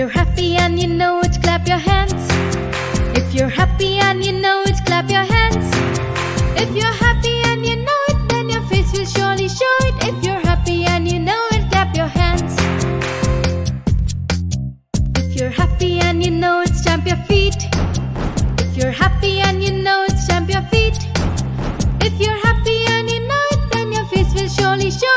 you're happy and you know it, clap your hands. If you're happy and you know it, clap your hands. If you're happy and you know it, then your face will surely show it. If you're happy and you know it, clap your hands. If you're happy and you know it, stamp your feet. If you're happy and you know it, stamp your feet. If you're happy and you know it, then your face will surely show